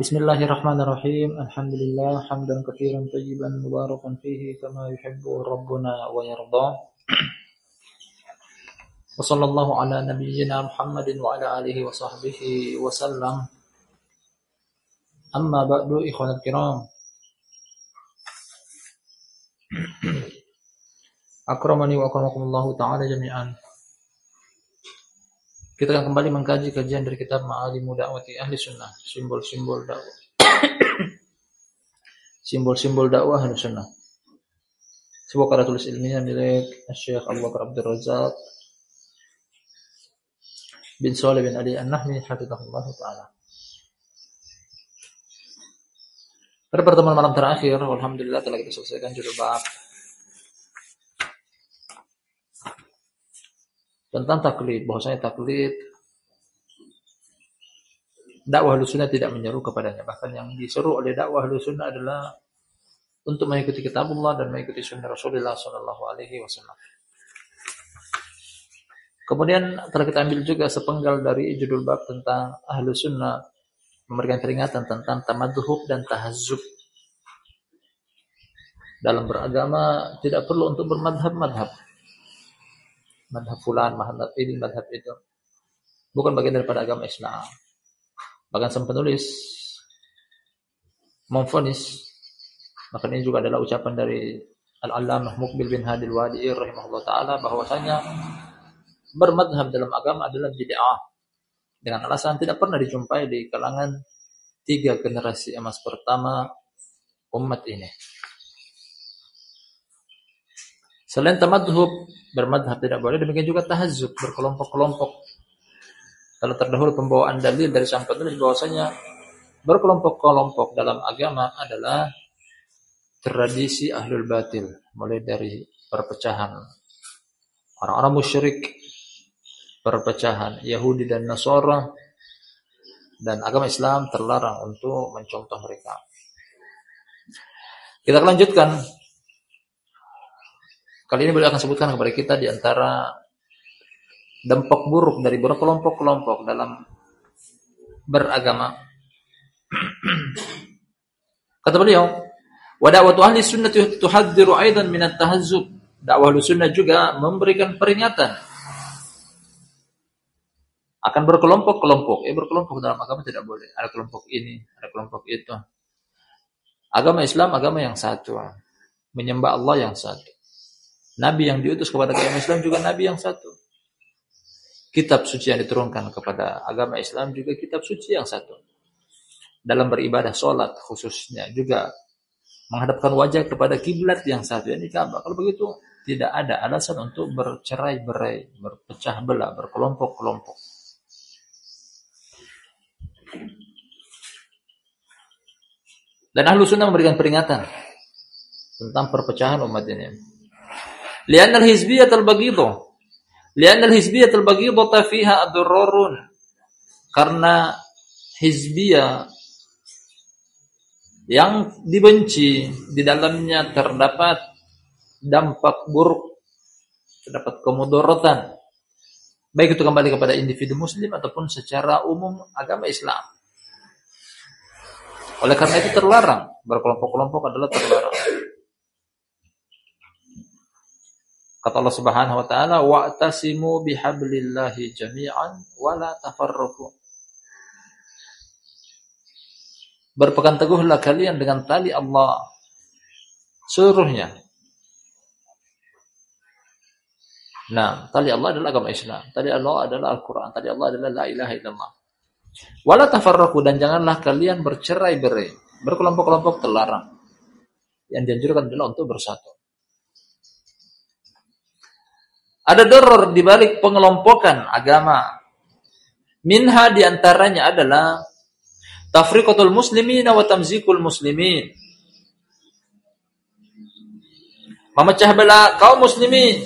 بسم الله الرحمن الرحيم الحمد لله حمدا كثيرا طيبا مباركا فيه كما يحبه ربنا ويرضاه وصلى الله على نبينا محمد وعلى آله وصحبه وسلم أما بعد إخوان الكرام أكرمني وأكرمكم الله تعالى جميعا Kita akan kembali mengkaji kajian dari kitab Ma'alimu Da'wati Ahli Sunnah, simbol-simbol dakwah. Simbol-simbol dakwah Ahli Sunnah. Sebuah karya tulis ilmiah milik Syekh Abu Bakar Abdul Razak bin Saleh bin Ali An-Nahmi hafizahullah taala. Pada pertemuan malam terakhir, alhamdulillah telah kita selesaikan judul bab tentang taklid bahwasanya taklid dakwah sunnah tidak menyeru kepadanya. Bahkan yang diseru oleh dakwah sunnah adalah untuk mengikuti kitabullah dan mengikuti sunnah Rasulullah Shallallahu Alaihi Wasallam. Kemudian telah kita ambil juga sepenggal dari judul bab tentang ahlu sunnah memberikan peringatan tentang tamadhub dan tahazub. Dalam beragama tidak perlu untuk bermadhab-madhab madhab fulan, madhab ini, madhab itu. Bukan bagian daripada agama Islam. Bahkan sang penulis memfonis, maka ini juga adalah ucapan dari Al-Allamah Mukbil bin Hadil Wadi'ir rahimahullah ta'ala bahwasanya bermadhab dalam agama adalah bid'ah. Dengan alasan tidak pernah dijumpai di kalangan tiga generasi emas pertama umat ini. Selain tamadhub, bermadhab tidak boleh, demikian juga tahazub, berkelompok-kelompok. Kalau terdahulu pembawaan dalil dari sang penulis bahwasanya berkelompok-kelompok dalam agama adalah tradisi ahlul batil, mulai dari perpecahan orang-orang musyrik, perpecahan Yahudi dan Nasara, dan agama Islam terlarang untuk mencontoh mereka. Kita lanjutkan Kali ini beliau akan sebutkan kepada kita di antara dampak buruk dari berkelompok-kelompok dalam beragama. Kata beliau, "Wa da'watu ahli sunnah tuhadziru aidan min at-tahazzub." Dakwah sunnah juga memberikan peringatan akan berkelompok-kelompok. Eh berkelompok dalam agama tidak boleh. Ada kelompok ini, ada kelompok itu. Agama Islam agama yang satu. Menyembah Allah yang satu. Nabi yang diutus kepada agama Islam juga Nabi yang satu. Kitab suci yang diturunkan kepada agama Islam juga kitab suci yang satu. Dalam beribadah sholat khususnya juga menghadapkan wajah kepada kiblat yang satu ini Ka'bah. Kalau begitu tidak ada alasan untuk bercerai-berai, berpecah belah, berkelompok-kelompok. Dan ahlu sunnah memberikan peringatan tentang perpecahan umat ini. Lian al-hizbiyah al-baghidah. Lian al-hizbiyah al-baghidah fiha. Karena hizbiyah yang dibenci di dalamnya terdapat dampak buruk, terdapat kemudaratan. Baik itu kembali kepada individu muslim ataupun secara umum agama Islam. Oleh karena itu terlarang, berkelompok-kelompok adalah terlarang. Kata Allah Subhanahu wa taala, "Wa'tasimu bihablillahi jami'an wa la tafarraqu." Berpegang teguhlah kalian dengan tali Allah seluruhnya. Nah, tali Allah adalah agama Islam. Tali Allah adalah Al-Quran. Tali Allah adalah La ilaha illallah. Wala tafarraku dan janganlah kalian bercerai-berai. Berkelompok-kelompok terlarang. Yang dianjurkan adalah untuk bersatu. Ada doror di balik pengelompokan agama. Minha di antaranya adalah tafriqatul muslimin wa tamzikul muslimin. Memecah belah kaum muslimin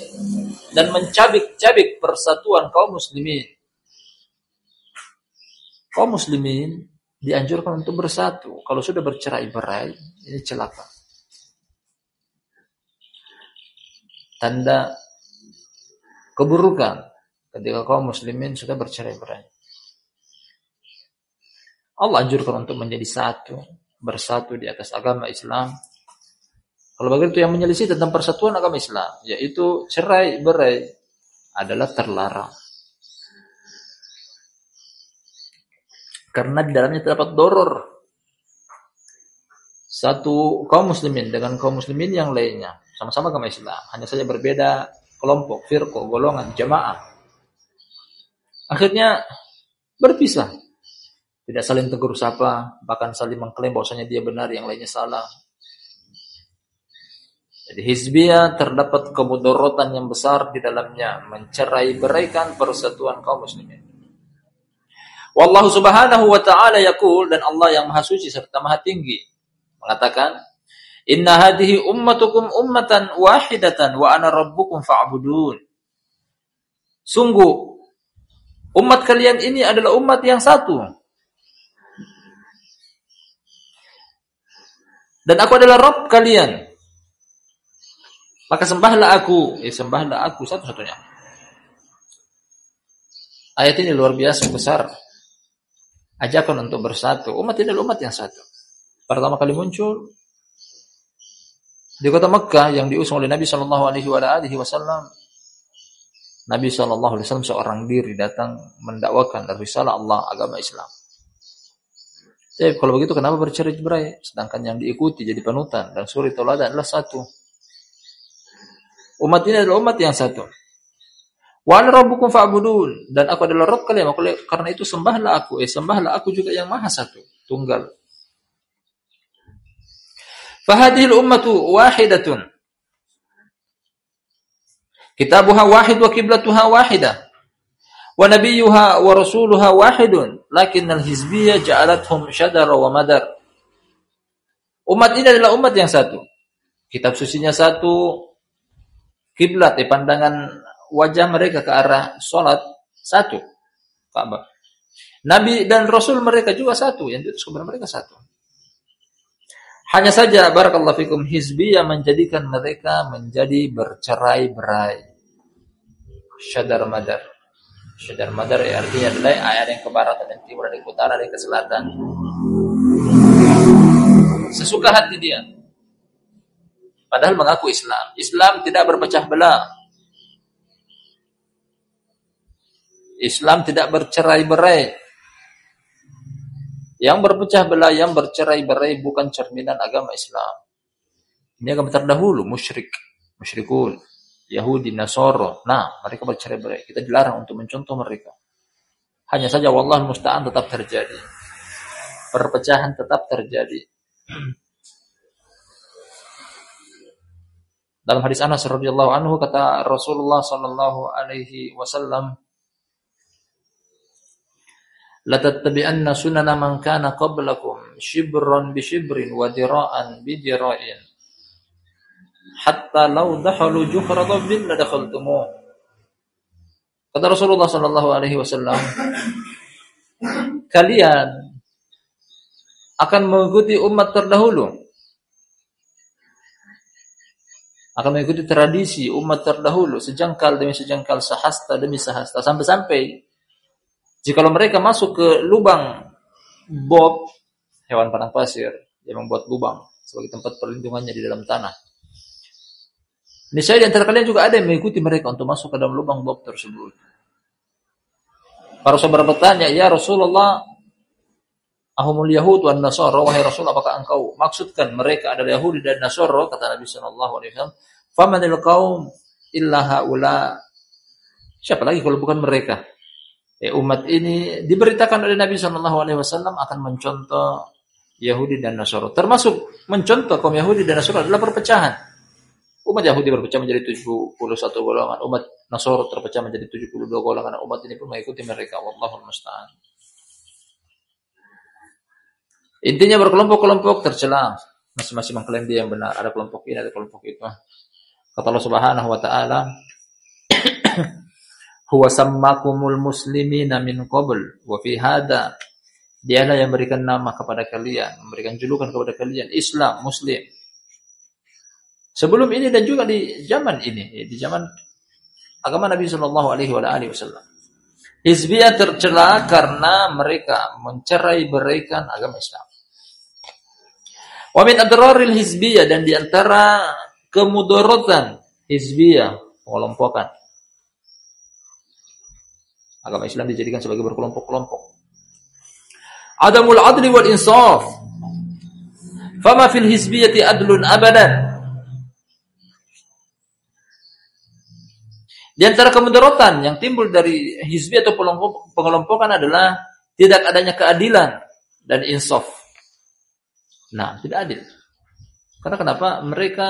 dan mencabik-cabik persatuan kaum muslimin. Kaum muslimin dianjurkan untuk bersatu. Kalau sudah bercerai-berai, ini celaka. Tanda keburukan ketika kaum muslimin sudah bercerai-berai. Allah anjurkan untuk menjadi satu, bersatu di atas agama Islam. Kalau begitu yang menyelisih tentang persatuan agama Islam, yaitu cerai berai adalah terlarang. Karena di dalamnya terdapat doror. Satu kaum muslimin dengan kaum muslimin yang lainnya. Sama-sama agama Islam. Hanya saja berbeda kelompok, firqo, golongan, jamaah. Akhirnya berpisah. Tidak saling tegur sapa, bahkan saling mengklaim bahwasanya dia benar, yang lainnya salah. Jadi hizbiyah terdapat kemudorotan yang besar di dalamnya, mencerai beraikan persatuan kaum muslimin. Wallahu subhanahu wa ta'ala yakul dan Allah yang maha suci serta maha tinggi mengatakan Inna hadhihi ummatukum ummatan wahidatan wa ana rabbukum fa'budun. Sungguh umat kalian ini adalah umat yang satu. Dan aku adalah Rabb kalian. Maka sembahlah aku, eh sembahlah aku satu-satunya. Ayat ini luar biasa besar. Ajakan untuk bersatu. Umat ini adalah umat yang satu. Pertama kali muncul di kota Mekah yang diusung oleh Nabi Shallallahu Alaihi Wasallam. Nabi Shallallahu Alaihi Wasallam seorang diri datang mendakwakan risalah Allah agama Islam. Jadi kalau begitu kenapa bercerai-berai? Sedangkan yang diikuti jadi panutan dan suri teladan adalah satu. Umat ini adalah umat yang satu. Wa rabbukum fa'budun dan aku adalah Rabb kalian. Karena itu sembahlah aku. Eh sembahlah aku juga yang maha satu, tunggal. Fahadihil ummatu wahidatun. Kitabuha wahid wa kiblatuha wahidah. Wa nabiyuha wa rasuluha wahidun. Lakin al-hizbiyah ja'alathum syadara wa madar. Umat ini adalah umat yang satu. Kitab susinya satu. Kiblat, eh, pandangan wajah mereka ke arah solat satu. Ka'bah. Nabi dan Rasul mereka juga satu. Yang diutus kepada mereka satu. Hanya saja barakallahu fikum hizbiyah menjadikan mereka menjadi bercerai-berai. Syadar madar. Syadar madar ya, artinya adalah ayat yang ke barat dan timur dan ke utara dan ke selatan. Sesuka hati dia. Padahal mengaku Islam. Islam tidak berpecah belah. Islam tidak bercerai-berai. Yang berpecah belah, yang bercerai-berai bukan cerminan agama Islam. Ini agama terdahulu, musyrik, musyrikun, Yahudi, Nasoro. Nah, mereka bercerai-berai. Kita dilarang untuk mencontoh mereka. Hanya saja wallah musta'an tetap terjadi. Perpecahan tetap terjadi. Dalam hadis Anas radhiyallahu anhu kata Rasulullah sallallahu alaihi wasallam latattabi'anna sunana man kana qablakum shibran bi shibrin wa dira'an bi dira'in hatta law dakhalu juhra dhabbin la dakhaltumuh kata Rasulullah sallallahu alaihi wasallam kalian akan mengikuti umat terdahulu. Akan mengikuti tradisi umat terdahulu sejengkal demi sejengkal sahasta demi sahasta sampai-sampai Jikalau mereka masuk ke lubang bob, hewan padang pasir, yang membuat lubang sebagai tempat perlindungannya di dalam tanah. Niscaya di antara kalian juga ada yang mengikuti mereka untuk masuk ke dalam lubang bob tersebut. Para sahabat bertanya, Ya Rasulullah, Ahumul Yahud wan Nasara, wahai Rasul, apakah engkau maksudkan mereka adalah Yahudi dan Nasara? Kata Nabi Sallallahu Alaihi Wasallam, Famanil kaum illa haula. Siapa lagi kalau bukan mereka? Ya, umat ini diberitakan oleh Nabi Shallallahu Alaihi Wasallam akan mencontoh Yahudi dan Nasoro. Termasuk mencontoh kaum Yahudi dan Nasoro adalah perpecahan. Umat Yahudi berpecah menjadi 71 golongan, umat Nasoro terpecah menjadi 72 golongan. Umat ini pun mengikuti mereka. Wallahul musta'an. Intinya berkelompok-kelompok tercela. Masing-masing mengklaim dia yang benar. Ada kelompok ini, ada kelompok itu. Kata Allah Subhanahu wa taala, huwa sammakumul muslimina min qabl. Wa fi hada. Dialah yang memberikan nama kepada kalian memberikan julukan kepada kalian. Islam muslim. Sebelum ini dan juga di zaman ini di zaman agama Nabi sallallahu alaihi wasallam. Hizbiyah tercela karena mereka mencerai beraikan agama Islam. Wa min adraril hizbiyah dan di antara kemudorotan hizbiyah, pengelompokan. Agama Islam dijadikan sebagai berkelompok-kelompok. Adamul adli wal insaf. Fama fil hizbiyati adlun abadan. Di antara kemudaratan yang timbul dari hizbi atau pengelompokan adalah tidak adanya keadilan dan insaf. Nah, tidak adil. Karena kenapa? Mereka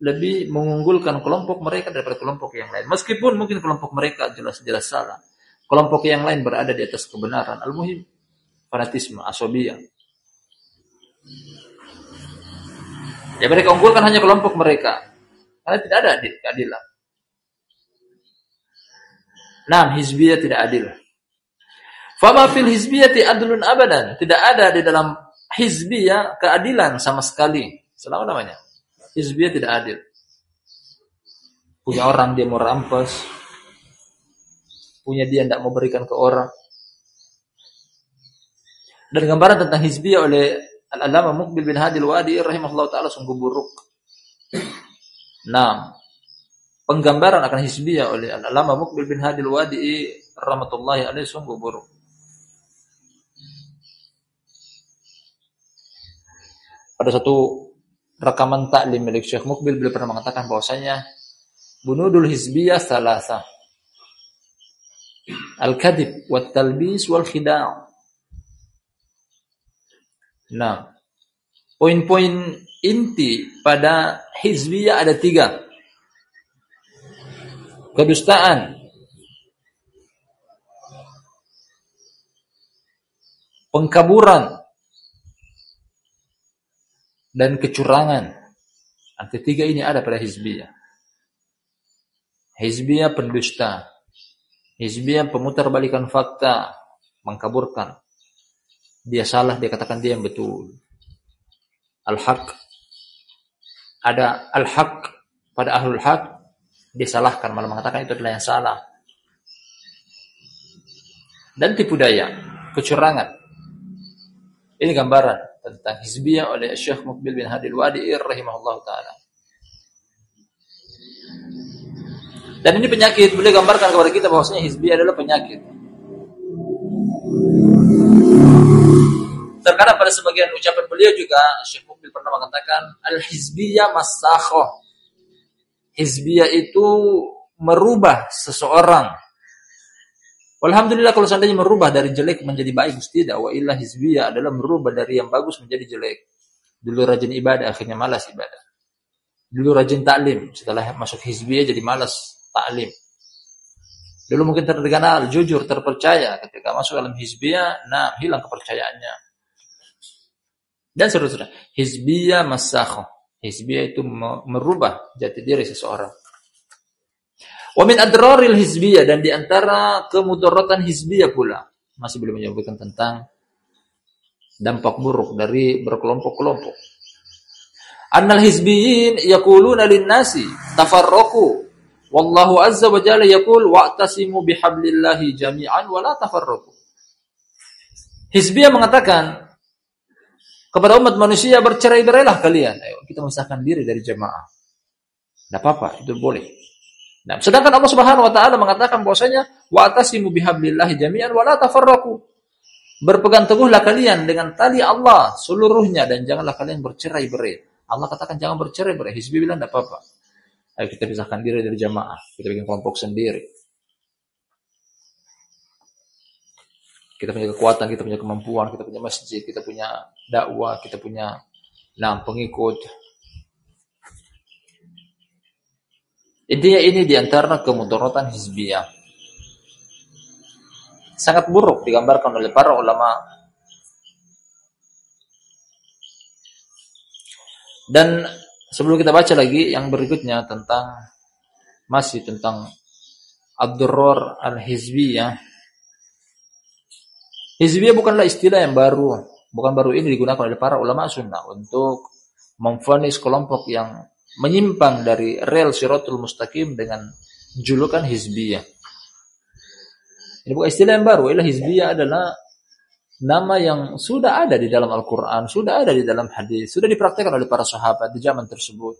lebih mengunggulkan kelompok mereka daripada kelompok yang lain. Meskipun mungkin kelompok mereka jelas-jelas salah. Kelompok yang lain berada di atas kebenaran. Al-muhim, fanatisme, asobiyah. Ya mereka unggulkan hanya kelompok mereka. Karena tidak ada keadilan. Nah, hizbiyah tidak adil. Fama fil hizbiyati adlun abadan. Tidak ada di dalam hizbiyah keadilan sama sekali. Selama namanya. Hizbiyah tidak adil. Punya orang dia mau rampas. Punya dia tidak mau berikan ke orang. Dan gambaran tentang hizbiyah oleh Al-Alama Mukbil bin Hadil Wadi rahimahullah ta'ala sungguh buruk. Nah, penggambaran akan hizbiyah oleh Al-Alama Mukbil bin Hadil Wadi'i rahmatullahi alaih sungguh buruk. Pada satu rekaman taklim milik Syekh Mukbil beliau pernah mengatakan bahwasanya bunudul hizbiyah salasa. Al-kadhib wat talbis wal khida'. Nah, poin-poin inti pada hizbiyah ada tiga kedustaan, pengkaburan, dan kecurangan. Ketiga ini ada pada hizbiyah. Hizbiyah pendusta. Hizbiyah pemutar balikan fakta. Mengkaburkan. Dia salah, dia katakan dia yang betul. Al-haq. Ada al-haq pada ahlul haq disalahkan malah mengatakan itu adalah yang salah dan tipu daya kecurangan ini gambaran tentang hizbiyah oleh Syekh Mukbil bin Hadil Wadi'ir rahimahullah ta'ala dan ini penyakit boleh gambarkan kepada kita bahwasanya hizbiyah adalah penyakit terkadang pada sebagian ucapan beliau juga Syekh Mukbil pernah mengatakan al-hizbiyah masakhoh hizbiyah itu merubah seseorang. Alhamdulillah kalau seandainya merubah dari jelek menjadi baik, tidak. Wa hizbiyah adalah merubah dari yang bagus menjadi jelek. Dulu rajin ibadah, akhirnya malas ibadah. Dulu rajin taklim, setelah masuk hizbiyah jadi malas taklim. Dulu mungkin terkenal, jujur, terpercaya. Ketika masuk dalam hizbiyah, nah hilang kepercayaannya. Dan seterusnya. Hizbiyah masakhoh. Hizbiyah itu merubah jati diri seseorang. Wa min adraril hizbiyah dan di antara kemudaratan hizbiyah pula masih belum menyebutkan tentang dampak buruk dari berkelompok-kelompok. Annal hizbiyin yaquluna lin-nasi tafarraqu wallahu azza wa jalla yaqul wa'tasimu bihablillahi jami'an wa la tafarraqu. Hizbiyah mengatakan kepada umat manusia bercerai-berailah kalian. Ayo kita memisahkan diri dari jemaah. Tidak apa-apa, itu boleh. Nah, sedangkan Allah Subhanahu wa taala mengatakan bahwasanya wa atasimu bihablillahi jami'an wa la tafarraqu. Berpegang teguhlah kalian dengan tali Allah seluruhnya dan janganlah kalian bercerai-berai. Allah katakan jangan bercerai-berai. Hizbi bilang tidak apa-apa. Ayo kita pisahkan diri dari jamaah. Kita bikin kelompok sendiri. Kita punya kekuatan, kita punya kemampuan, kita punya masjid, kita punya dakwah, kita punya nah, pengikut. Intinya ini di antara kemudaratan hizbiyah. Sangat buruk digambarkan oleh para ulama. Dan sebelum kita baca lagi yang berikutnya tentang masih tentang Abdurror al-Hizbiyah Hizbiyah bukanlah istilah yang baru, bukan baru ini digunakan oleh para ulama sunnah untuk memfonis kelompok yang menyimpang dari rel siratul mustaqim dengan julukan hizbiyah. Ini bukan istilah yang baru. Ilah hizbiyah adalah nama yang sudah ada di dalam Al-Quran, sudah ada di dalam hadis, sudah dipraktikkan oleh para sahabat di zaman tersebut.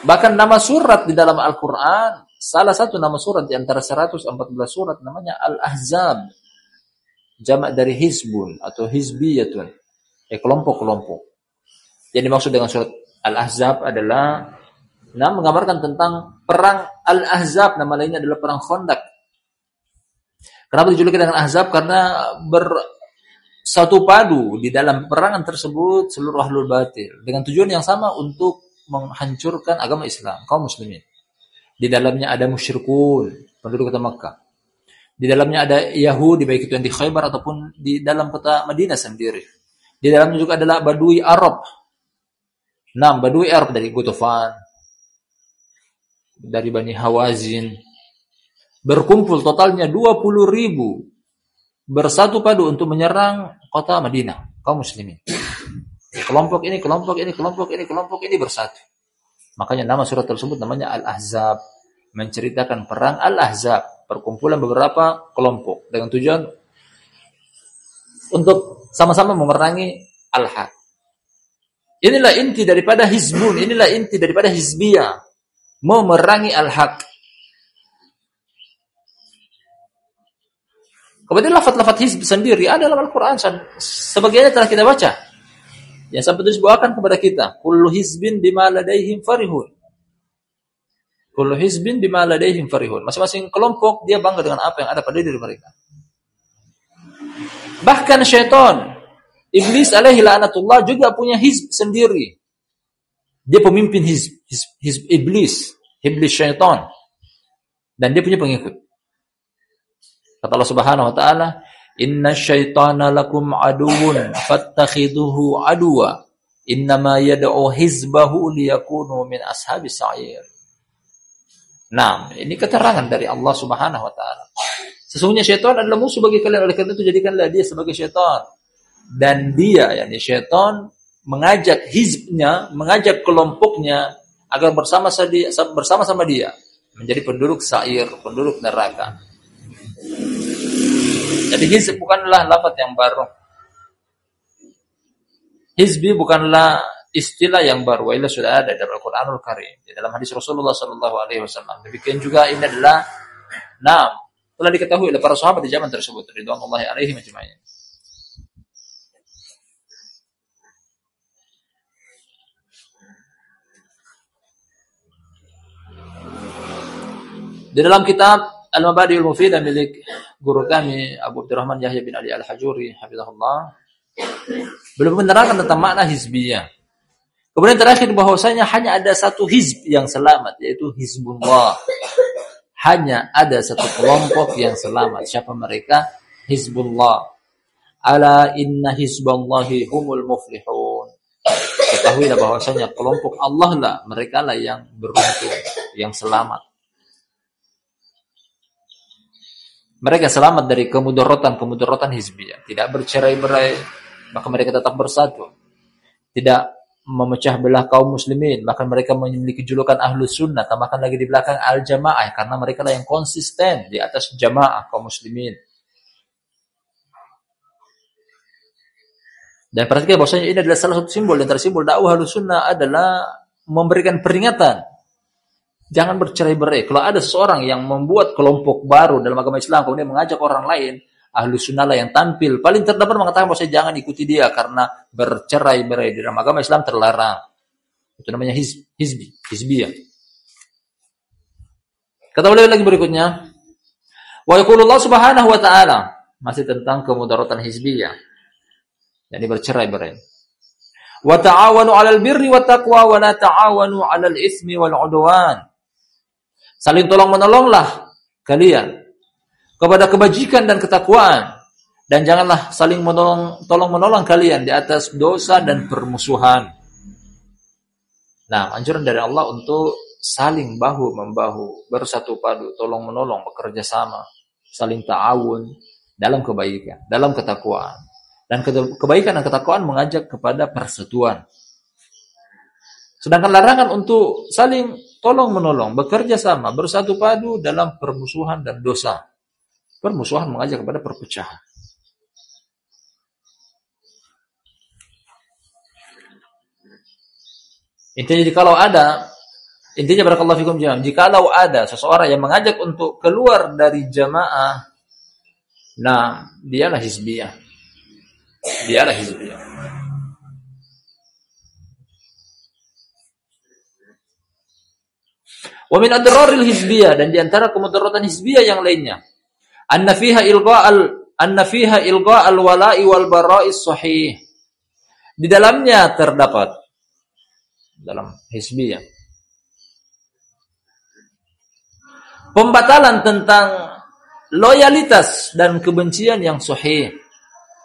Bahkan nama surat di dalam Al-Quran, salah satu nama surat di antara 114 surat namanya Al-Ahzab. Jamak dari Hizbun atau Hizbiyatun. Eh, kelompok-kelompok. Yang dimaksud dengan surat Al-Ahzab adalah nah, menggambarkan tentang perang Al-Ahzab. Nama lainnya adalah perang Khandaq. Kenapa dijuluki dengan Ahzab? Karena bersatu padu di dalam perangan tersebut seluruh ahlul batil. Dengan tujuan yang sama untuk menghancurkan agama Islam, kaum muslimin. Di dalamnya ada musyrikun, penduduk kota Makkah. Di dalamnya ada Yahudi, baik itu yang di Khaybar ataupun di dalam kota Madinah sendiri. Di dalamnya juga adalah Badui Arab. Nah, Badui Arab dari Gutufan, dari Bani Hawazin. Berkumpul totalnya 20 ribu. Bersatu padu untuk menyerang kota Madinah, kaum muslimin. Kelompok ini, kelompok ini, kelompok ini, kelompok ini bersatu. Makanya nama surat tersebut namanya Al-Ahzab. Menceritakan perang Al-Ahzab. Perkumpulan beberapa kelompok. Dengan tujuan untuk sama-sama memerangi Al-Haq. Inilah inti daripada hizbun. Inilah inti daripada hizbiyah. Memerangi Al-Haq. Kemudian lafat-lafat hizb sendiri ada dalam Al-Quran. Sebagiannya telah kita baca. Yang sampai itu dibawakan kepada kita. Kullu hizbin bima ladaihim farihun. Kullu hizbin bima ladaihim farihun. Masing-masing kelompok dia bangga dengan apa yang ada pada diri mereka. Bahkan syaitan, iblis alaihi la'natullah juga punya hizb sendiri. Dia pemimpin hizb, hizb, hizb iblis, iblis syaitan. Dan dia punya pengikut. Kata Allah Subhanahu wa taala, Inna syaitana lakum aduun fattakhiduhu aduwa. Innama yad'u hizbahu liyakunu min ashabis sa'ir. Nah, ini keterangan dari Allah Subhanahu wa taala. Sesungguhnya syaitan adalah musuh bagi kalian oleh karena itu jadikanlah dia sebagai syaitan. Dan dia yakni syaitan mengajak hizbnya, mengajak kelompoknya agar bersama bersama-sama dia menjadi penduduk sair, penduduk neraka. Jadi hizb bukanlah lafaz yang baru. Hizbi bukanlah istilah yang baru. Wailah sudah ada dalam Al-Qur'anul Karim, di dalam hadis Rasulullah sallallahu alaihi wasallam. Demikian juga ini adalah nam telah diketahui oleh para sahabat di zaman tersebut ridwanullahi alaihi majma'in. Di dalam kitab Al-Mabadi'ul Mufidah milik guru kami Abu Abdurrahman Yahya bin Ali Al-Hajuri hafizahullah belum menerangkan tentang makna hizbiyah. Kemudian terakhir bahwasanya hanya ada satu hizb yang selamat yaitu Hizbullah. Hanya ada satu kelompok yang selamat. Siapa mereka? Hizbullah. Ala inna hizballahi humul muflihun. Ketahuilah bahwasanya kelompok Allah lah mereka lah yang beruntung, yang selamat. Mereka selamat dari kemudaratan-kemudaratan hizbiyah, tidak bercerai-berai, maka mereka tetap bersatu. Tidak memecah belah kaum muslimin, bahkan mereka memiliki julukan ahlu sunnah, tambahkan lagi di belakang al-jamaah, karena mereka lah yang konsisten di atas jamaah kaum muslimin. Dan perhatikan bahwasanya ini adalah salah satu simbol, dan simbol dakwah ahlu sunnah adalah memberikan peringatan Jangan bercerai-berai. Kalau ada seseorang yang membuat kelompok baru dalam agama Islam, kemudian mengajak orang lain, ahlu sunnah yang tampil, paling terdapat mengatakan bahwa saya jangan ikuti dia karena bercerai-berai dalam agama Islam terlarang. Itu namanya hizb, hizbi, hizbiyah. Kata beliau lagi berikutnya, wa yaqulullah subhanahu wa ta'ala, masih tentang kemudaratan hizbiyah. Jadi bercerai-berai. Wa ta'awanu 'alal birri wat taqwa wa la ta'awanu 'alal ismi wal 'udwan. Saling tolong-menolonglah kalian kepada kebajikan dan ketakwaan dan janganlah saling menolong tolong-menolong kalian di atas dosa dan permusuhan. Nah, anjuran dari Allah untuk saling bahu membahu, bersatu padu, tolong menolong, bekerja sama, saling ta'awun dalam kebaikan, dalam ketakwaan. Dan kebaikan dan ketakwaan mengajak kepada persatuan. Sedangkan larangan untuk saling tolong menolong, bekerja sama, bersatu padu dalam permusuhan dan dosa. Permusuhan mengajak kepada perpecahan. Intinya kalau ada intinya barakallahu fikum jamaah, jikalau ada seseorang yang mengajak untuk keluar dari jamaah, nah dialah hizbiyah. Dialah hizbiyah. Wa min adraril dan di antara kemudaratan hizbiyah yang lainnya. Anna fiha ilqa'al anna fiha ilqa'al wala'i wal bara'is sahih. Di dalamnya terdapat dalam hizbiyah pembatalan tentang loyalitas dan kebencian yang sahih.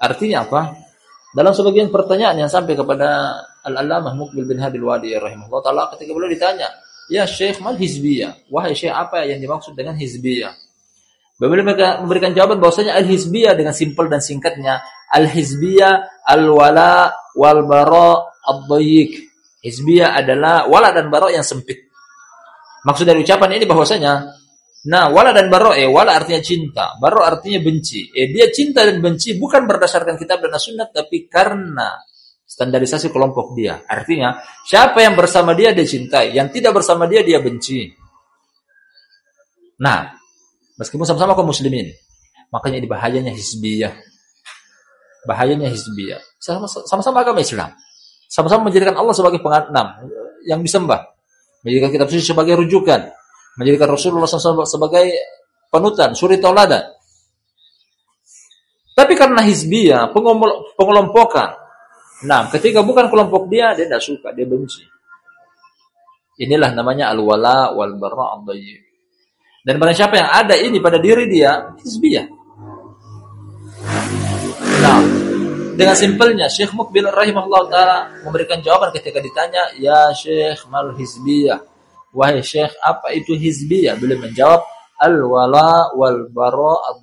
Artinya apa? Dalam sebagian pertanyaan yang sampai kepada Al-Allamah Mukbil bin Hadil Wadi rahimahullah taala ketika beliau ditanya, Ya Syekh, mal hizbiyah? Wahai Syekh, apa yang dimaksud dengan hizbiyah? Beliau memberikan jawaban bahwasanya al-hizbiyah dengan simpel dan singkatnya al-hizbiyah al-wala wal bara ad-dayyiq. Hizbiyah adalah wala dan bara yang sempit. Maksud dari ucapan ini bahwasanya nah wala dan baro eh wala artinya cinta, baro artinya benci. Eh dia cinta dan benci bukan berdasarkan kitab dan sunnah tapi karena standarisasi kelompok dia. Artinya, siapa yang bersama dia dia cintai, yang tidak bersama dia dia benci. Nah, meskipun sama-sama kaum muslimin, makanya ini bahayanya hizbiyah. Bahayanya hizbiyah. Sama-sama agama Islam. Sama-sama menjadikan Allah sebagai pengantam yang disembah. Menjadikan kitab suci sebagai rujukan. Menjadikan Rasulullah SAW sebagai panutan, suri tauladan. Tapi karena hizbiyah, pengelompokan, Nah, ketika bukan kelompok dia, dia tidak suka, dia benci. Inilah namanya al-wala wal bara Dan barang siapa yang ada ini pada diri dia, hizbiyah. Nah, dengan simpelnya Syekh Mukbil rahimahullah taala memberikan jawaban ketika ditanya, "Ya Syekh, mal hizbiyah?" Wahai Syekh, apa itu hizbiyah? Beliau menjawab, "Al-wala wal bara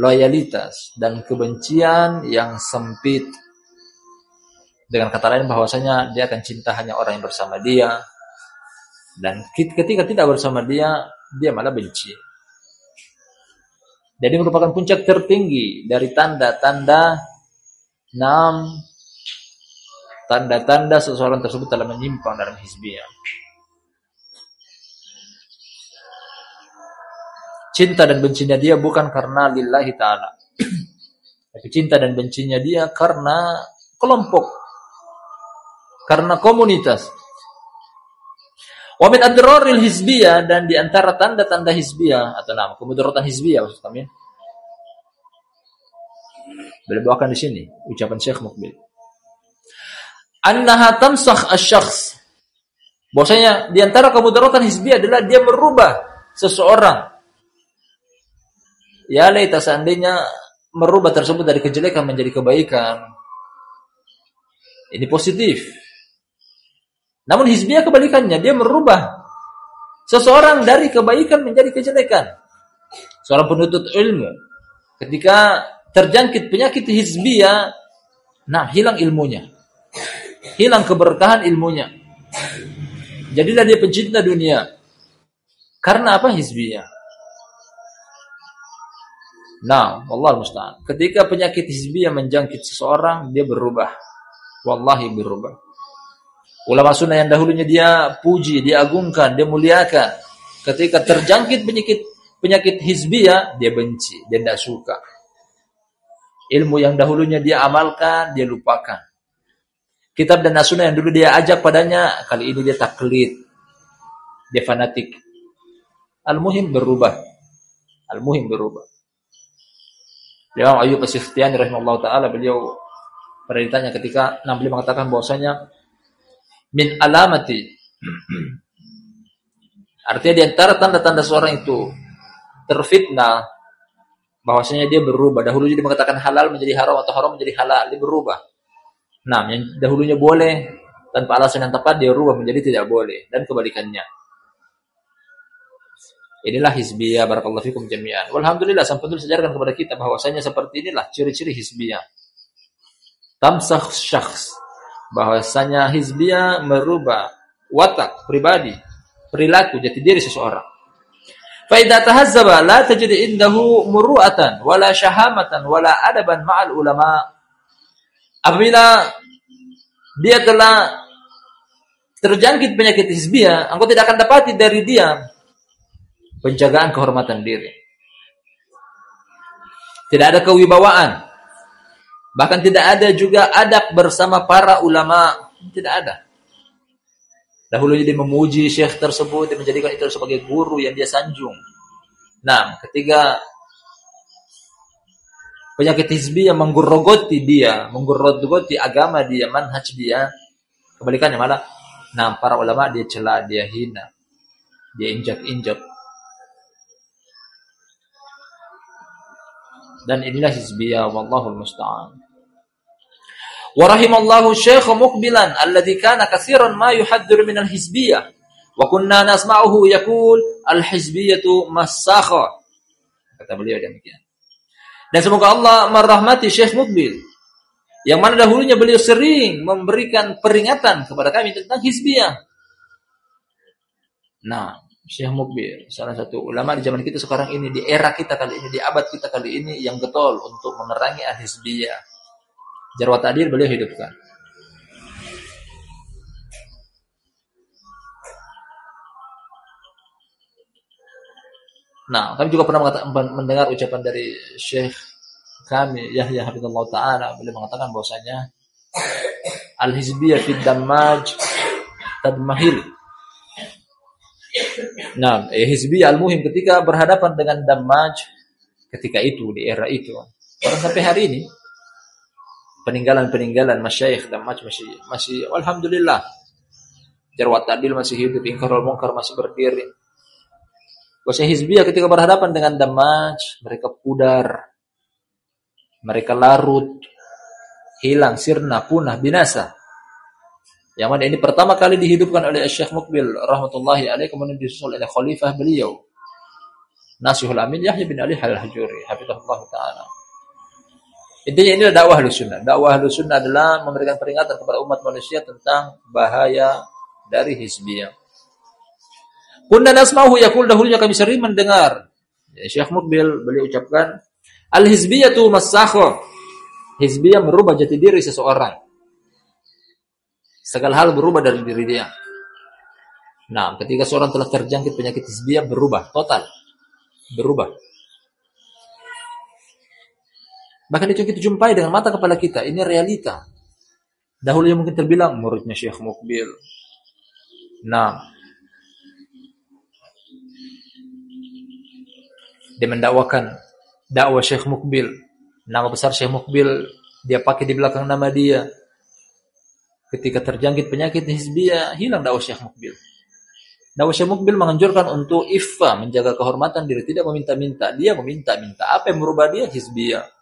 Loyalitas dan kebencian yang sempit dengan kata lain bahwasanya dia akan cinta hanya orang yang bersama dia. Dan ketika tidak bersama dia, dia malah benci. Jadi merupakan puncak tertinggi dari tanda-tanda enam tanda-tanda seseorang tersebut telah menyimpang dalam hizbiyah. Cinta dan bencinya dia bukan karena lillahi ta'ala. Tapi cinta dan bencinya dia karena kelompok karena komunitas. Wa min adraril dan di antara tanda-tanda hizbiyah atau nama kemudaratan hizbiyah maksud kami. Beliau bawakan di sini ucapan Syekh Mukbil. Annaha tamsakh asy-syakhs. Bahwasanya di antara kemudaratan hizbiyah adalah dia merubah seseorang. Ya laita seandainya merubah tersebut dari kejelekan menjadi kebaikan. Ini positif. Namun hizbiyah kebalikannya, dia merubah seseorang dari kebaikan menjadi kejelekan. Seorang penuntut ilmu ketika terjangkit penyakit hizbiyah, nah hilang ilmunya. Hilang keberkahan ilmunya. Jadilah dia pencinta dunia. Karena apa hizbiyah? Nah, Allah musta'an. Ketika penyakit hizbiyah menjangkit seseorang, dia berubah. Wallahi berubah. Ulama sunnah yang dahulunya dia puji, dia agungkan, dia muliakan. Ketika terjangkit penyakit penyakit hizbiyah, dia benci, dia tidak suka. Ilmu yang dahulunya dia amalkan, dia lupakan. Kitab dan sunnah yang dulu dia ajak padanya, kali ini dia taklid. Dia fanatik. Al-muhim berubah. Al-muhim berubah. Imam Ayyub As-Sikhtiyani rahimahullah taala beliau pernah ditanya ketika Nabi mengatakan bahwasanya min alamati. Artinya di antara tanda-tanda seorang itu terfitnah bahwasanya dia berubah. Dahulu dia mengatakan halal menjadi haram atau haram menjadi halal, dia berubah. Nah, yang dahulunya boleh tanpa alasan yang tepat dia berubah menjadi tidak boleh dan kebalikannya. Inilah hizbiyah barakallahu fikum jami'an. Walhamdulillah sampai dulu sejarahkan kepada kita bahwasanya seperti inilah ciri-ciri hizbiyah. Tamsakh syakhs bahwasanya hizbiyah merubah watak pribadi, perilaku jati diri seseorang. Faida tahazzaba la tajid indahu muru'atan wala syahamatan wala adaban ma'al ulama. Apabila dia telah terjangkit penyakit hizbiyah, engkau tidak akan dapati dari dia penjagaan kehormatan diri. Tidak ada kewibawaan. Bahkan tidak ada juga adab bersama para ulama. Tidak ada. Dahulunya dia memuji syekh tersebut, dia menjadikan itu sebagai guru yang dia sanjung. Nah, ketika penyakit hizbi yang menggurogoti dia, menggurogoti agama dia, manhaj dia, kebalikannya malah, nah para ulama dia celah, dia hina, dia injak-injak. Dan inilah hizbiyah, wallahul musta'an. ورحم الله Syekh Muqbilan alladhi kana katsiran ma يحذر min al-hizbiyah wa kunna nasma'uhu yaqul. Kata beliau demikian. Dan semoga Allah merahmati Syekh Muqbil yang mana dahulunya beliau sering memberikan peringatan kepada kami tentang hizbiyah. Nah, Syekh Mukbir, salah satu ulama di zaman kita sekarang ini, di era kita kali ini, di abad kita kali ini yang getol untuk menerangi al-hizbiyah. Jarwat adil beliau hidupkan. Nah, kami juga pernah mendengar ucapan dari Syekh kami Yahya Habibullah Ta'ala beliau mengatakan bahwasanya Al-Hizbiyah fi Dammaj Tadmahil Nah, eh, Hizbiyah Al-Muhim ketika berhadapan dengan Dammaj ketika itu, di era itu. Orang sampai hari ini peninggalan-peninggalan masyayikh dan macam masih masih alhamdulillah. Jarwat adil masih hidup ingkarul munkar masih berdiri. Bahasa hizbiyah ketika berhadapan dengan damaj mereka pudar. Mereka larut. Hilang sirna punah binasa. Yang mana ini pertama kali dihidupkan oleh Syekh Mukbil rahmatullahi alaih kemudian disusul oleh khalifah beliau. Nasihul Amin Yahya bin Ali Al-Hajuri hafizahullah taala Intinya ini adalah dakwah sunnah. Dakwah sunnah adalah memberikan peringatan kepada umat manusia tentang bahaya dari hizbiyah. Kunna nasma'hu yakul dahulunya kami sering mendengar. Ya, Syekh Mukbil beliau ucapkan, Al-hizbiyatu masakho. Hizbiyah merubah jati diri seseorang. Segala hal berubah dari diri dia. Nah, ketika seorang telah terjangkit penyakit hizbiyah berubah total. Berubah. Bahkan itu kita jumpai dengan mata kepala kita. Ini realita. Dahulu yang mungkin terbilang muridnya Syekh Mukbil. Nah, dia mendakwakan dakwah Syekh Mukbil. Nama besar Syekh Mukbil dia pakai di belakang nama dia. Ketika terjangkit penyakit hizbiyah, hilang dakwah Syekh Mukbil. Dakwah Syekh Mukbil menganjurkan untuk ifa, menjaga kehormatan diri, tidak meminta-minta. Dia meminta-minta. Apa yang merubah dia? Hizbiyah.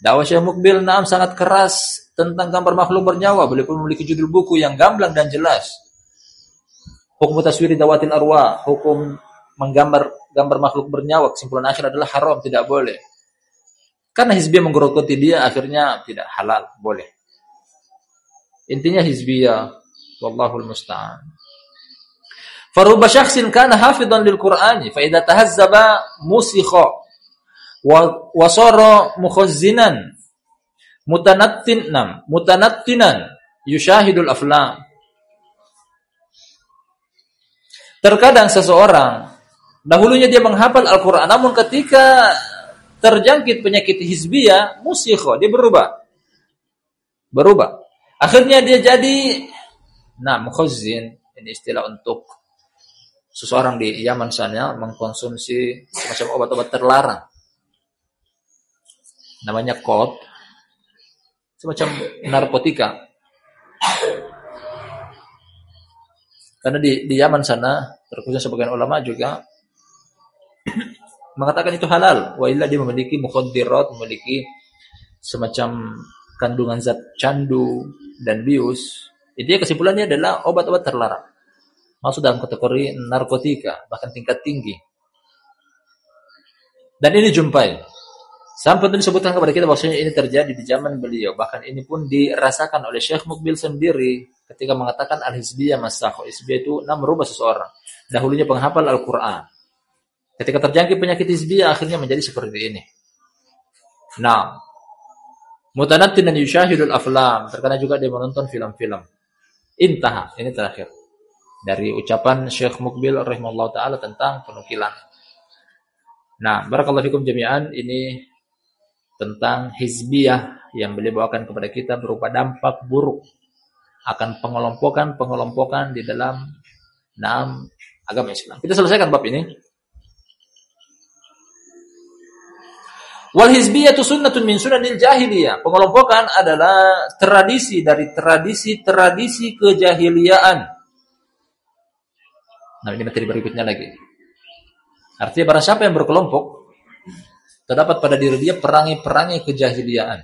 Dakwah Syekh Mukbil Naam sangat keras tentang gambar makhluk bernyawa. Beliau pun memiliki judul buku yang gamblang dan jelas. Hukum taswiri dawatin arwah, hukum menggambar gambar makhluk bernyawa, kesimpulan akhir adalah haram, tidak boleh. Karena hizbiyah menggerogoti dia, akhirnya tidak halal, boleh. Intinya hizbiyah, wallahul musta'an. Faruba syakhsin kana hafidhan lil Qur'ani fa idza tahazzaba musikha wasara mukhazzinan. Mutanattinam mutanattinan. Yushahidul aflam. Terkadang seseorang dahulunya dia menghafal Al-Qur'an namun ketika terjangkit penyakit hizbiyah musikho dia berubah. Berubah. Akhirnya dia jadi nah mukhazzin ini istilah untuk seseorang di Yaman sana mengkonsumsi semacam obat-obat terlarang namanya kot semacam narkotika. Karena di di Yaman sana terkhususnya sebagian ulama juga mengatakan itu halal. Wa illa dia memiliki mukhaddirat memiliki semacam kandungan zat candu dan bius. Jadi kesimpulannya adalah obat-obat terlarang. Masuk dalam kategori narkotika bahkan tingkat tinggi. Dan ini jumpai Sampai itu disebutkan kepada kita bahwasanya ini terjadi di zaman beliau. Bahkan ini pun dirasakan oleh Syekh Mukbil sendiri ketika mengatakan al-hizbiyah masakh. Hizbiyah itu enam merubah seseorang. Dahulunya penghafal Al-Quran. Ketika terjangkit penyakit hizbiyah akhirnya menjadi seperti ini. Nah, mutanattin dan yushahidul aflam. Terkadang juga dia menonton film-film. Intah, ini terakhir. Dari ucapan Syekh Mukbil rahimahullah ta'ala tentang penukilan. Nah, barakallahu fikum jami'an, ini tentang hizbiyah yang beliau bawakan kepada kita berupa dampak buruk akan pengelompokan-pengelompokan di dalam enam agama Islam. Kita selesaikan bab ini. Wal hizbiyatu sunnatun min sunanil jahiliyah. Pengelompokan adalah tradisi dari tradisi-tradisi kejahiliaan. Nah, ini materi berikutnya lagi. Artinya barang siapa yang berkelompok, terdapat pada diri dia perangi-perangi kejahiliaan.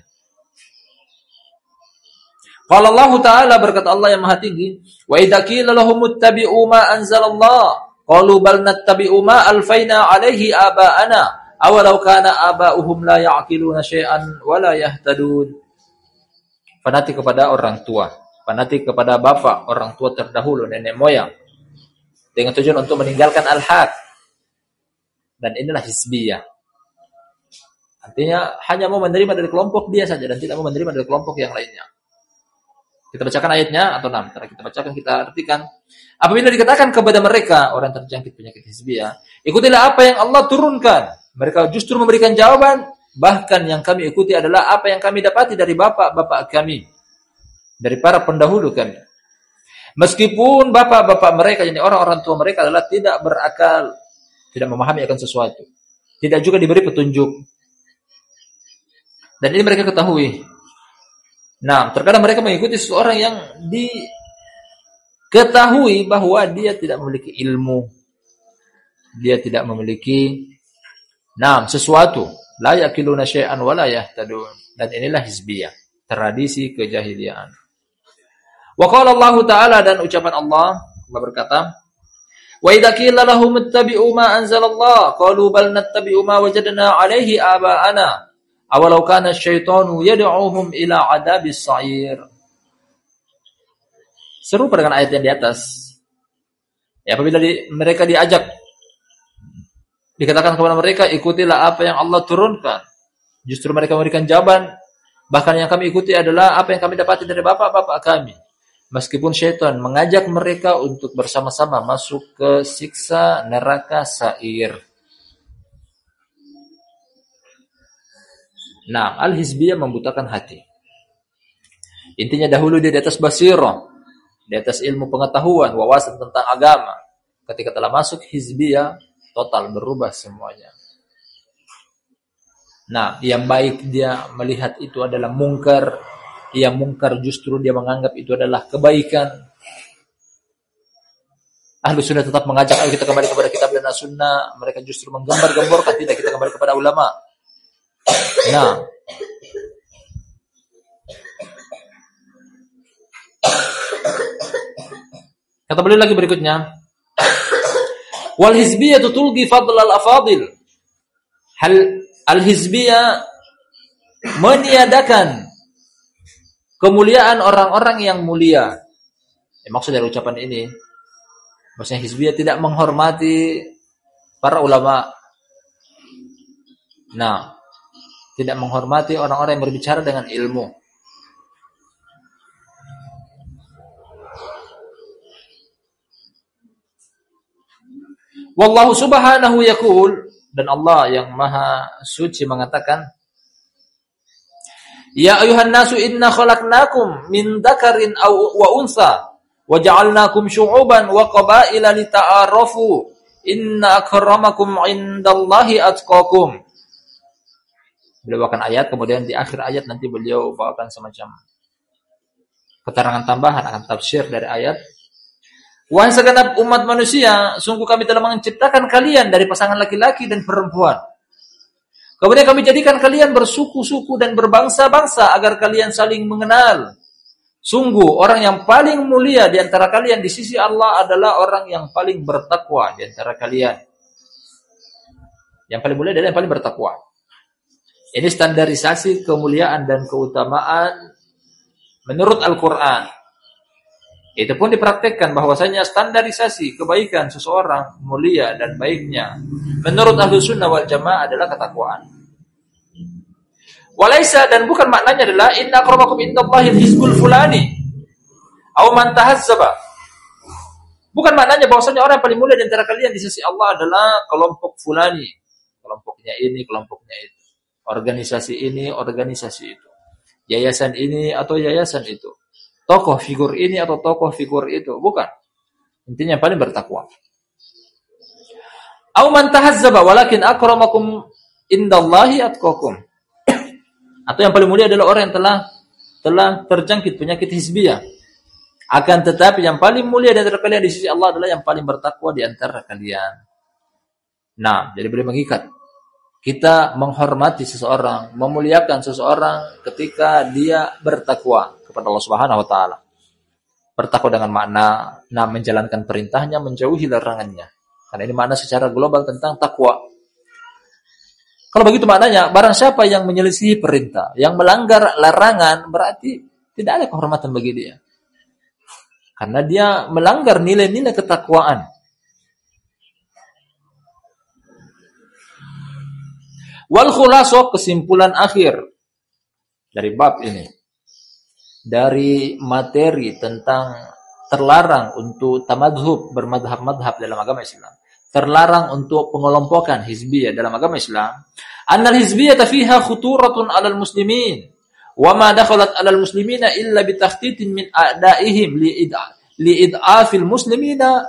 Qala Allah Ta'ala berkata Allah yang Maha Tinggi, "Wa idza qila lahum ittabi'u ma anzalallah, qalu bal nattabi'u ma alfaina 'alaihi aba'ana." awalau kana aba'uhum la ya'qiluna syai'an wa la yahtadun fanatik kepada orang tua fanatik kepada bapak orang tua terdahulu nenek moyang dengan tujuan untuk meninggalkan al-haq dan inilah hizbiyah artinya hanya mau menerima dari kelompok dia saja dan tidak mau menerima dari kelompok yang lainnya kita bacakan ayatnya atau enam kita bacakan kita artikan apabila dikatakan kepada mereka orang terjangkit penyakit hizbiyah ikutilah apa yang Allah turunkan mereka justru memberikan jawaban, bahkan yang kami ikuti adalah apa yang kami dapati dari bapak-bapak kami. Dari para pendahulu kami. Meskipun bapak-bapak mereka, jadi orang-orang tua mereka adalah tidak berakal, tidak memahami akan sesuatu. Tidak juga diberi petunjuk. Dan ini mereka ketahui. Nah, terkadang mereka mengikuti seseorang yang diketahui bahwa dia tidak memiliki ilmu. Dia tidak memiliki Nah, sesuatu la yakiluna syai'an wa la yahtadun. Dan inilah hizbiyah, tradisi kejahiliaan. Wa qala Allah Ta'ala dan ucapan Allah, Allah berkata, Wa idza qila lahum ittabi'u ma anzalallah qalu bal nattabi'u ma 'alaihi aba'ana awalau kana asyaitanu yad'uhum ila 'adabis sa'ir. Serupa dengan ayat yang di atas. Ya, apabila di, mereka diajak Dikatakan kepada mereka, ikutilah apa yang Allah turunkan. Justru mereka memberikan jawaban, bahkan yang kami ikuti adalah apa yang kami dapati dari bapak-bapak kami. Meskipun syaitan mengajak mereka untuk bersama-sama masuk ke siksa neraka sair. Nah, al-hizbiyah membutakan hati. Intinya dahulu dia di atas basirah, di atas ilmu pengetahuan, wawasan tentang agama. Ketika telah masuk hizbiyah, total berubah semuanya. Nah, yang baik dia melihat itu adalah mungkar, yang mungkar justru dia menganggap itu adalah kebaikan. Ahlu sunnah tetap mengajak kita kembali kepada kitab dan sunnah. Mereka justru menggambar-gambarkan tidak kita kembali kepada ulama. Nah, kata beliau lagi berikutnya, Wal hizbiyah tulgi fadl al afadil. Hal al hizbiyah meniadakan kemuliaan orang-orang yang mulia. Ya, maksud dari ucapan ini, maksudnya hizbiyah tidak menghormati para ulama. Nah, tidak menghormati orang-orang yang berbicara dengan ilmu. Wallahu subhanahu yakul dan Allah yang maha suci mengatakan Ya ayuhan nasu inna khalaqnakum min dzakarin aw wa unsa wa ja'alnakum syu'uban wa qabaila lita'arafu. Inna akramakum indallahi atqakum Beliau bawakan ayat kemudian di akhir ayat nanti beliau bawakan semacam keterangan tambahan akan tafsir dari ayat Wahai segenap umat manusia, sungguh kami telah menciptakan kalian dari pasangan laki-laki dan perempuan. Kemudian kami jadikan kalian bersuku-suku dan berbangsa-bangsa agar kalian saling mengenal. Sungguh orang yang paling mulia di antara kalian di sisi Allah adalah orang yang paling bertakwa di antara kalian. Yang paling mulia adalah yang paling bertakwa. Ini standarisasi kemuliaan dan keutamaan menurut Al-Quran. Itu pun dipraktekkan bahwasanya standarisasi kebaikan seseorang mulia dan baiknya menurut ahlu sunnah wal jamaah adalah ketakwaan. Walaisa dan bukan maknanya adalah inna akramakum indallahi hizbul fulani. Au man tahazzaba. Bukan maknanya bahwasanya orang yang paling mulia di antara kalian di sisi Allah adalah kelompok fulani. Kelompoknya ini, kelompoknya itu. Organisasi ini, organisasi itu. Yayasan ini atau yayasan itu tokoh figur ini atau tokoh figur itu, bukan. Intinya paling bertakwa. Au man tahazzaba walakin akramakum indallahi atqakum. Atau yang paling mulia adalah orang yang telah telah terjangkit penyakit hizbiyah. Akan tetapi yang paling mulia di antara kalian di sisi Allah adalah yang paling bertakwa di antara kalian. Nah, jadi boleh mengikat. Kita menghormati seseorang, memuliakan seseorang ketika dia bertakwa kepada Allah Subhanahu wa taala. Bertakwa dengan makna nah menjalankan perintahnya, menjauhi larangannya. Karena ini makna secara global tentang takwa. Kalau begitu maknanya, barang siapa yang menyelisihi perintah, yang melanggar larangan, berarti tidak ada kehormatan bagi dia. Karena dia melanggar nilai-nilai ketakwaan. Wal khulaso kesimpulan akhir dari bab ini dari materi tentang terlarang untuk tamadhub bermadhab-madhab dalam agama Islam. Terlarang untuk pengelompokan hizbiyah dalam agama Islam. Annal hizbiyah fiha khuturatun alal muslimin. Wa ma dakhalat alal muslimina illa bitakhtitin min a'daihim li'id'afil muslimina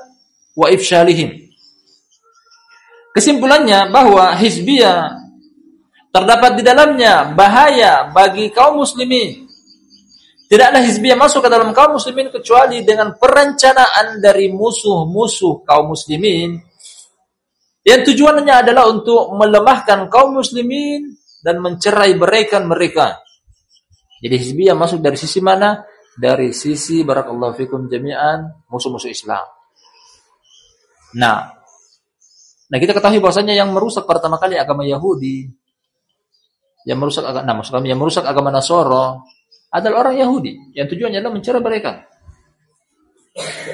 wa ifshalihim. Kesimpulannya bahwa hizbiyah terdapat di dalamnya bahaya bagi kaum muslimin Tidaklah hizbiyah masuk ke dalam kaum muslimin kecuali dengan perencanaan dari musuh-musuh kaum muslimin yang tujuannya adalah untuk melemahkan kaum muslimin dan mencerai beraikan mereka. Jadi hizbiyah masuk dari sisi mana? Dari sisi barakallahu fikum jami'an musuh-musuh Islam. Nah, nah kita ketahui bahwasanya yang merusak pertama kali agama Yahudi, yang merusak agama, nah maksud kami yang merusak agama Nasoro adalah orang Yahudi yang tujuannya adalah mencerai mereka.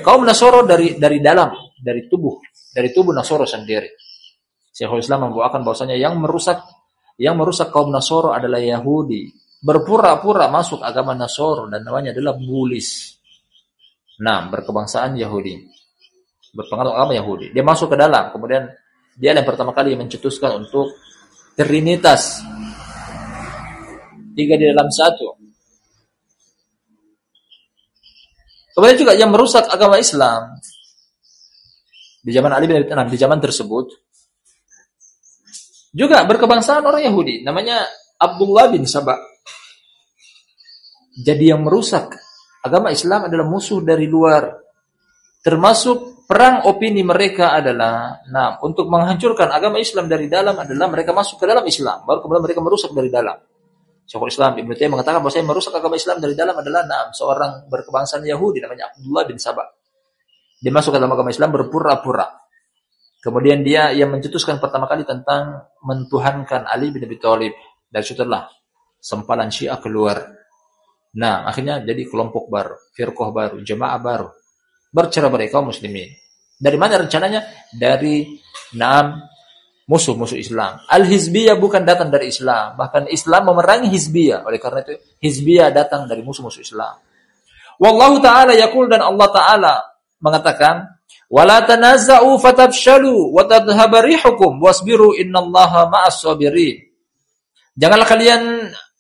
Kaum Nasoro dari dari dalam, dari tubuh, dari tubuh Nasoro sendiri. Syekhul Islam membawakan bahwasanya yang merusak yang merusak kaum Nasoro adalah Yahudi. Berpura-pura masuk agama Nasoro dan namanya adalah Bulis. Nah, berkebangsaan Yahudi. Berpengaruh agama Yahudi. Dia masuk ke dalam, kemudian dia yang pertama kali mencetuskan untuk Trinitas. Tiga di dalam satu. Kemudian juga yang merusak agama Islam di zaman Ali bin Abi Thalib di zaman tersebut juga berkebangsaan orang Yahudi namanya Abdullah bin Sabah. Jadi yang merusak agama Islam adalah musuh dari luar. Termasuk perang opini mereka adalah nah untuk menghancurkan agama Islam dari dalam adalah mereka masuk ke dalam Islam baru kemudian mereka merusak dari dalam. Syekhul Islam Ibnu Taimiyah mengatakan bahwa saya merusak agama Islam dari dalam adalah naam seorang berkebangsaan Yahudi namanya Abdullah bin Sabah. Dia masuk ke dalam agama Islam berpura-pura. Kemudian dia yang mencetuskan pertama kali tentang mentuhankan Ali bin Abi Thalib. Dan setelah sempalan Syiah keluar. Nah, akhirnya jadi kelompok baru, firqah baru, jemaah baru. Bercerai-berai kaum muslimin. Dari mana rencananya? Dari enam musuh-musuh Islam. Al-Hizbiyah bukan datang dari Islam, bahkan Islam memerangi Hizbiyah. Oleh karena itu, Hizbiyah datang dari musuh-musuh Islam. Wallahu taala yaqul dan Allah taala mengatakan, "Wala tanazza'u fatafshalu wa tadhhabu rihukum wasbiru innallaha ma'as sabirin." Janganlah kalian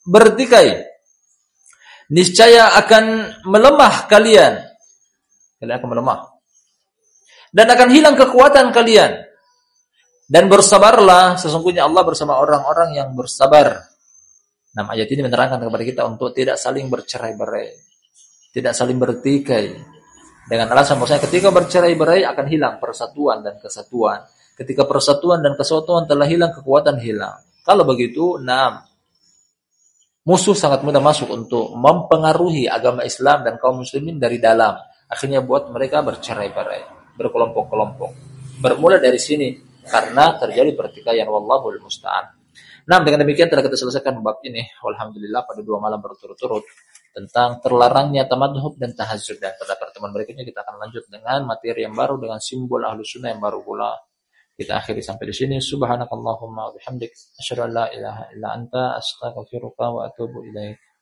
bertikai. Niscaya akan melemah kalian. Kalian akan melemah. Dan akan hilang kekuatan kalian dan bersabarlah, sesungguhnya Allah bersama orang-orang yang bersabar. Nah, ayat ini menerangkan kepada kita untuk tidak saling bercerai-berai. Tidak saling bertikai. Dengan alasan bahwasanya ketika bercerai-berai akan hilang persatuan dan kesatuan. Ketika persatuan dan kesatuan telah hilang, kekuatan hilang. Kalau begitu, nah, musuh sangat mudah masuk untuk mempengaruhi agama Islam dan kaum muslimin dari dalam. Akhirnya buat mereka bercerai-berai, berkelompok-kelompok. Bermula dari sini, karena terjadi pertikaian wallahul musta'an. Nah, dengan demikian telah kita selesaikan bab ini. Alhamdulillah pada dua malam berturut-turut tentang terlarangnya tamadhub dan tahazud. Dan pada pertemuan berikutnya kita akan lanjut dengan materi yang baru dengan simbol ahlu sunnah yang baru pula. Kita akhiri sampai di sini. Subhanakallahumma wa bihamdik. Asyhadu an la ilaha illa anta astaghfiruka wa atubu ilaik.